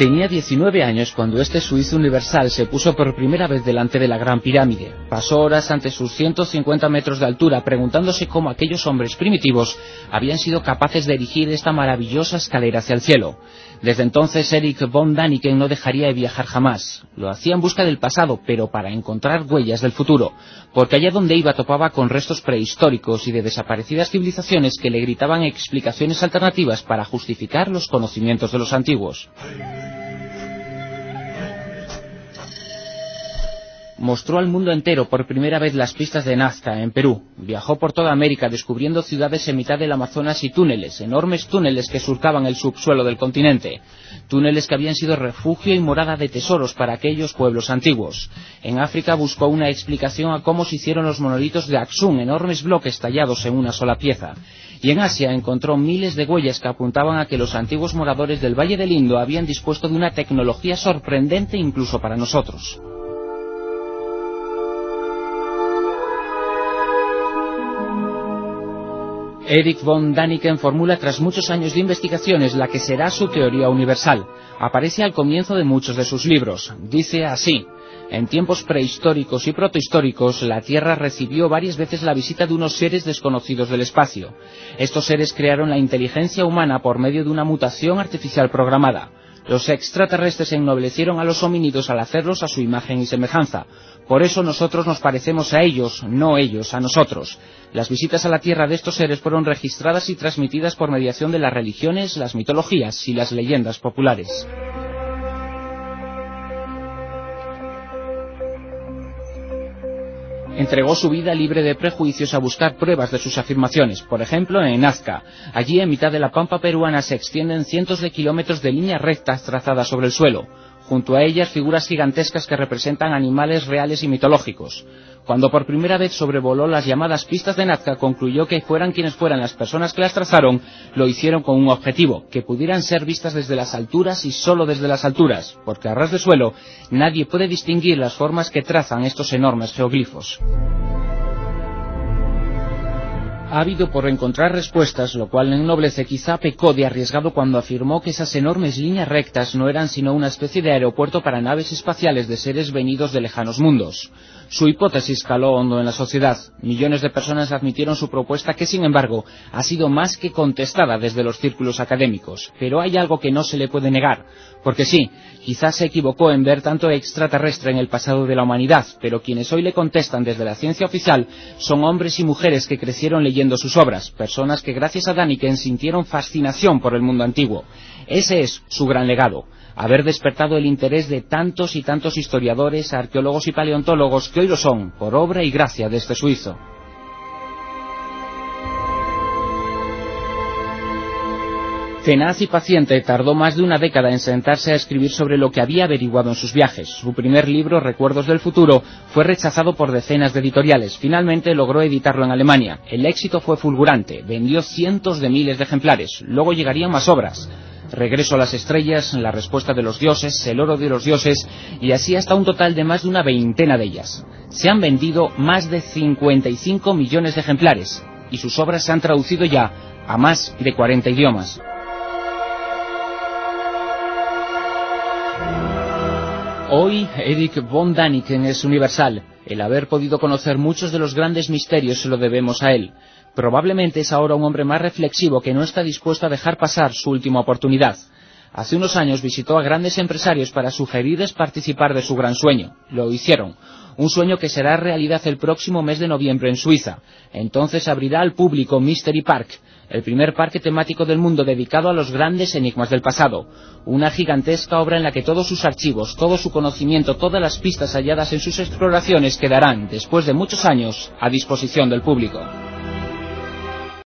Tenía 19 años cuando este suizo universal se puso por primera vez delante de la Gran Pirámide. Pasó horas ante sus 150 metros de altura preguntándose cómo aquellos hombres primitivos habían sido capaces de erigir esta maravillosa escalera hacia el cielo. Desde entonces Eric von Daniken no dejaría de viajar jamás. Lo hacía en busca del pasado, pero para encontrar huellas del futuro, porque allá donde iba topaba con restos prehistóricos y de desaparecidas civilizaciones que le gritaban explicaciones alternativas para justificar los conocimientos de los antiguos. Mostró al mundo entero por primera vez las pistas de Nazca, en Perú. Viajó por toda América descubriendo ciudades en mitad del Amazonas y túneles, enormes túneles que surcaban el subsuelo del continente. Túneles que habían sido refugio y morada de tesoros para aquellos pueblos antiguos. En África buscó una explicación a cómo se hicieron los monolitos de Axum, enormes bloques tallados en una sola pieza. Y en Asia encontró miles de huellas que apuntaban a que los antiguos moradores del Valle del Indo habían dispuesto de una tecnología sorprendente incluso para nosotros. Eric von Daniken formula tras muchos años de investigaciones la que será su teoría universal. Aparece al comienzo de muchos de sus libros. Dice así, en tiempos prehistóricos y protohistóricos, la Tierra recibió varias veces la visita de unos seres desconocidos del espacio. Estos seres crearon la inteligencia humana por medio de una mutación artificial programada. Los extraterrestres ennoblecieron a los homínidos al hacerlos a su imagen y semejanza. Por eso nosotros nos parecemos a ellos, no ellos a nosotros. Las visitas a la Tierra de estos seres fueron registradas y transmitidas por mediación de las religiones, las mitologías y las leyendas populares. Entregó su vida libre de prejuicios a buscar pruebas de sus afirmaciones, por ejemplo en Nazca. Allí, en mitad de la pampa peruana, se extienden cientos de kilómetros de líneas rectas trazadas sobre el suelo junto a ellas figuras gigantescas que representan animales reales y mitológicos. Cuando por primera vez sobrevoló las llamadas pistas de Nazca, concluyó que fueran quienes fueran las personas que las trazaron, lo hicieron con un objetivo, que pudieran ser vistas desde las alturas y solo desde las alturas, porque a ras de suelo nadie puede distinguir las formas que trazan estos enormes geoglifos habido por encontrar respuestas, lo cual ennoblece quizá pecó de arriesgado cuando afirmó que esas enormes líneas rectas no eran sino una especie de aeropuerto para naves espaciales de seres venidos de lejanos mundos. Su hipótesis caló hondo en la sociedad. Millones de personas admitieron su propuesta que, sin embargo, ha sido más que contestada desde los círculos académicos. Pero hay algo que no se le puede negar. Porque sí, quizás se equivocó en ver tanto extraterrestre en el pasado de la humanidad, pero quienes hoy le contestan desde la ciencia oficial son hombres y mujeres que crecieron leyendo sus obras, personas que gracias a Daniken sintieron fascinación por el mundo antiguo. Ese es su gran legado haber despertado el interés de tantos y tantos historiadores, arqueólogos y paleontólogos que hoy lo son, por obra y gracia de este suizo. Tenaz y paciente, tardó más de una década en sentarse a escribir sobre lo que había averiguado en sus viajes. Su primer libro, Recuerdos del Futuro, fue rechazado por decenas de editoriales. Finalmente logró editarlo en Alemania. El éxito fue fulgurante, vendió cientos de miles de ejemplares. Luego llegarían más obras. Regreso a las estrellas, la respuesta de los dioses, el oro de los dioses y así hasta un total de más de una veintena de ellas. Se han vendido más de 55 millones de ejemplares y sus obras se han traducido ya a más de 40 idiomas. Hoy Eric von Daniken es universal. El haber podido conocer muchos de los grandes misterios se lo debemos a él. Probablemente es ahora un hombre más reflexivo que no está dispuesto a dejar pasar su última oportunidad. Hace unos años visitó a grandes empresarios para sugerirles participar de su gran sueño. Lo hicieron. Un sueño que será realidad el próximo mes de noviembre en Suiza. Entonces abrirá al público Mystery Park, el primer parque temático del mundo dedicado a los grandes enigmas del pasado. Una gigantesca obra en la que todos sus archivos, todo su conocimiento, todas las pistas halladas en sus exploraciones quedarán, después de muchos años, a disposición del público.